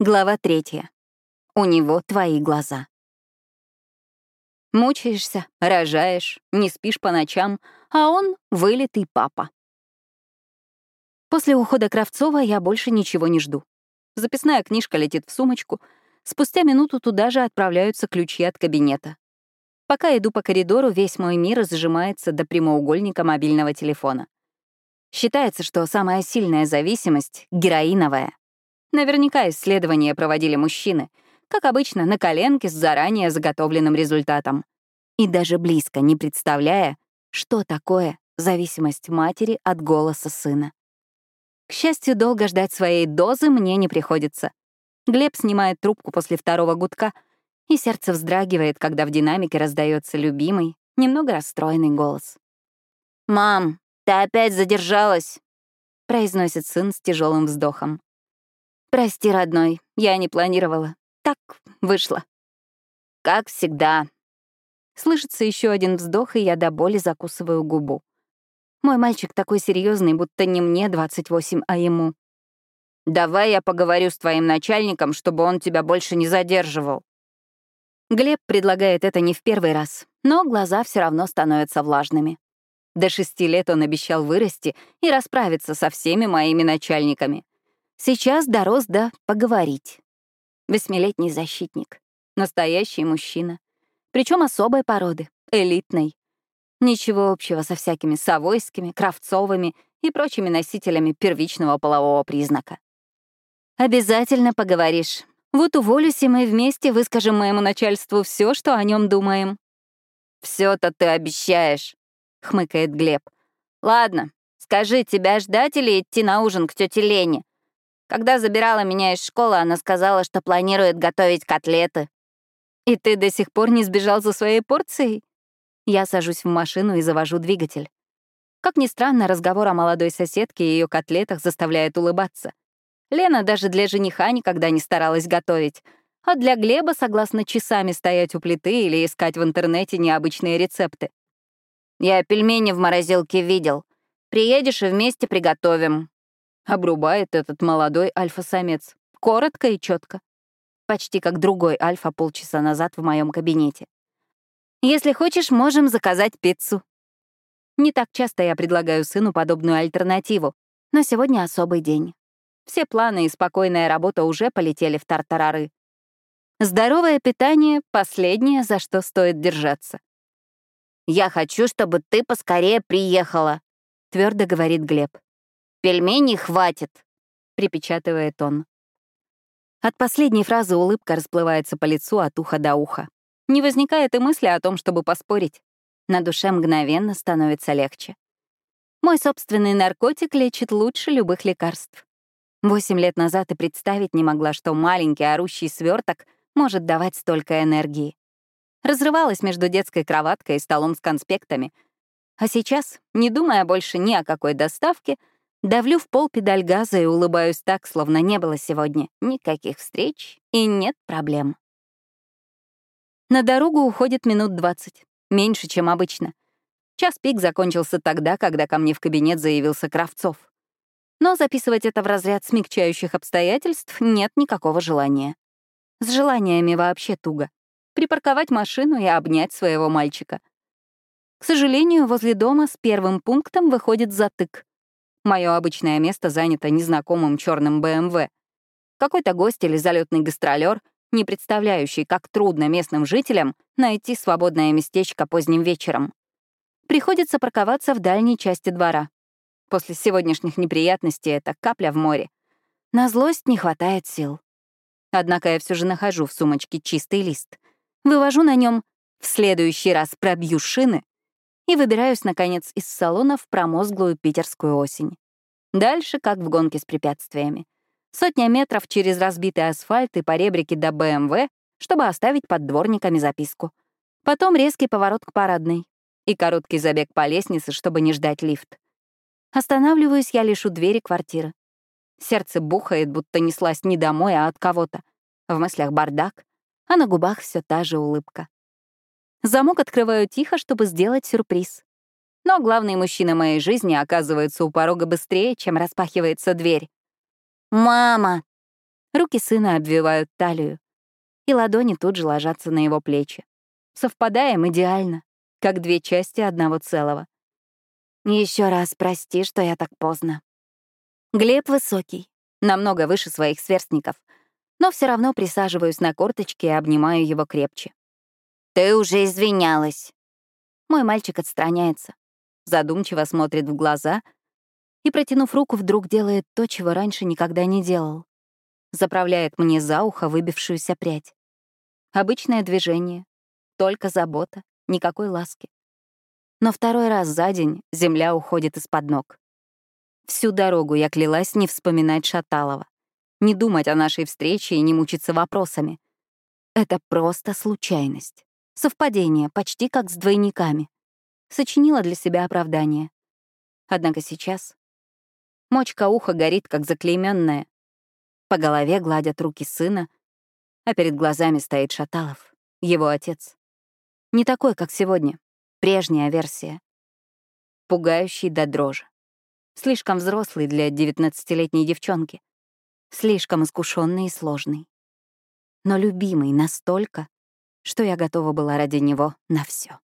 Глава третья. У него твои глаза. Мучаешься, рожаешь, не спишь по ночам, а он — вылитый папа. После ухода Кравцова я больше ничего не жду. Записная книжка летит в сумочку. Спустя минуту туда же отправляются ключи от кабинета. Пока иду по коридору, весь мой мир сжимается до прямоугольника мобильного телефона. Считается, что самая сильная зависимость — героиновая. Наверняка исследования проводили мужчины, как обычно, на коленке с заранее заготовленным результатом. И даже близко не представляя, что такое зависимость матери от голоса сына. К счастью, долго ждать своей дозы мне не приходится. Глеб снимает трубку после второго гудка, и сердце вздрагивает, когда в динамике раздается любимый, немного расстроенный голос. «Мам, ты опять задержалась», — произносит сын с тяжелым вздохом. «Прости, родной, я не планировала. Так вышло». «Как всегда». Слышится еще один вздох, и я до боли закусываю губу. Мой мальчик такой серьезный, будто не мне 28, а ему. «Давай я поговорю с твоим начальником, чтобы он тебя больше не задерживал». Глеб предлагает это не в первый раз, но глаза все равно становятся влажными. До шести лет он обещал вырасти и расправиться со всеми моими начальниками. Сейчас дорос до поговорить. Восьмилетний защитник. Настоящий мужчина. Причем особой породы, элитной. Ничего общего со всякими Савойскими, Кравцовыми и прочими носителями первичного полового признака. Обязательно поговоришь. Вот уволюсь, и мы вместе выскажем моему начальству все, что о нем думаем. Все-то ты обещаешь, хмыкает Глеб. Ладно, скажи, тебя ждать или идти на ужин к тете Лене? Когда забирала меня из школы, она сказала, что планирует готовить котлеты. И ты до сих пор не сбежал за своей порцией? Я сажусь в машину и завожу двигатель. Как ни странно, разговор о молодой соседке и ее котлетах заставляет улыбаться. Лена даже для жениха никогда не старалась готовить, а для Глеба согласно часами стоять у плиты или искать в интернете необычные рецепты. «Я пельмени в морозилке видел. Приедешь и вместе приготовим», Обрубает этот молодой альфа-самец. Коротко и четко. Почти как другой альфа полчаса назад в моем кабинете. Если хочешь, можем заказать пиццу. Не так часто я предлагаю сыну подобную альтернативу, но сегодня особый день. Все планы и спокойная работа уже полетели в тартарары. Здоровое питание — последнее, за что стоит держаться. «Я хочу, чтобы ты поскорее приехала», — твердо говорит Глеб. Пельменей хватит», — припечатывает он. От последней фразы улыбка расплывается по лицу от уха до уха. Не возникает и мысли о том, чтобы поспорить. На душе мгновенно становится легче. Мой собственный наркотик лечит лучше любых лекарств. Восемь лет назад и представить не могла, что маленький орущий сверток может давать столько энергии. Разрывалась между детской кроваткой и столом с конспектами. А сейчас, не думая больше ни о какой доставке, Давлю в пол педаль газа и улыбаюсь так, словно не было сегодня никаких встреч и нет проблем. На дорогу уходит минут 20, меньше, чем обычно. Час пик закончился тогда, когда ко мне в кабинет заявился Кравцов. Но записывать это в разряд смягчающих обстоятельств нет никакого желания. С желаниями вообще туго. Припарковать машину и обнять своего мальчика. К сожалению, возле дома с первым пунктом выходит затык. Мое обычное место занято незнакомым черным БМВ. Какой-то гость или залетный гастролер, не представляющий, как трудно местным жителям найти свободное местечко поздним вечером. Приходится парковаться в дальней части двора. После сегодняшних неприятностей это капля в море. На злость не хватает сил. Однако я все же нахожу в сумочке чистый лист. Вывожу на нем «В следующий раз пробью шины» и выбираюсь, наконец, из салона в промозглую питерскую осень. Дальше, как в гонке с препятствиями. Сотня метров через разбитый асфальт и по ребрике до БМВ, чтобы оставить под дворниками записку. Потом резкий поворот к парадной и короткий забег по лестнице, чтобы не ждать лифт. Останавливаюсь я лишь у двери квартиры. Сердце бухает, будто неслась не домой, а от кого-то. В мыслях бардак, а на губах все та же улыбка. Замок открываю тихо, чтобы сделать сюрприз. Но главный мужчина моей жизни оказывается у порога быстрее, чем распахивается дверь. «Мама!» Руки сына обвивают талию, и ладони тут же ложатся на его плечи. Совпадаем идеально, как две части одного целого. Еще раз прости, что я так поздно. Глеб высокий, намного выше своих сверстников, но все равно присаживаюсь на корточки и обнимаю его крепче. «Ты уже извинялась». Мой мальчик отстраняется, задумчиво смотрит в глаза и, протянув руку, вдруг делает то, чего раньше никогда не делал. Заправляет мне за ухо выбившуюся прядь. Обычное движение, только забота, никакой ласки. Но второй раз за день земля уходит из-под ног. Всю дорогу я клялась не вспоминать Шаталова, не думать о нашей встрече и не мучиться вопросами. Это просто случайность. Совпадение, почти как с двойниками. Сочинила для себя оправдание. Однако сейчас мочка уха горит, как заклейменная. По голове гладят руки сына, а перед глазами стоит Шаталов, его отец. Не такой, как сегодня, прежняя версия. Пугающий до дрожи. Слишком взрослый для девятнадцатилетней девчонки. Слишком искушенный и сложный. Но любимый настолько, что я готова была ради него на все.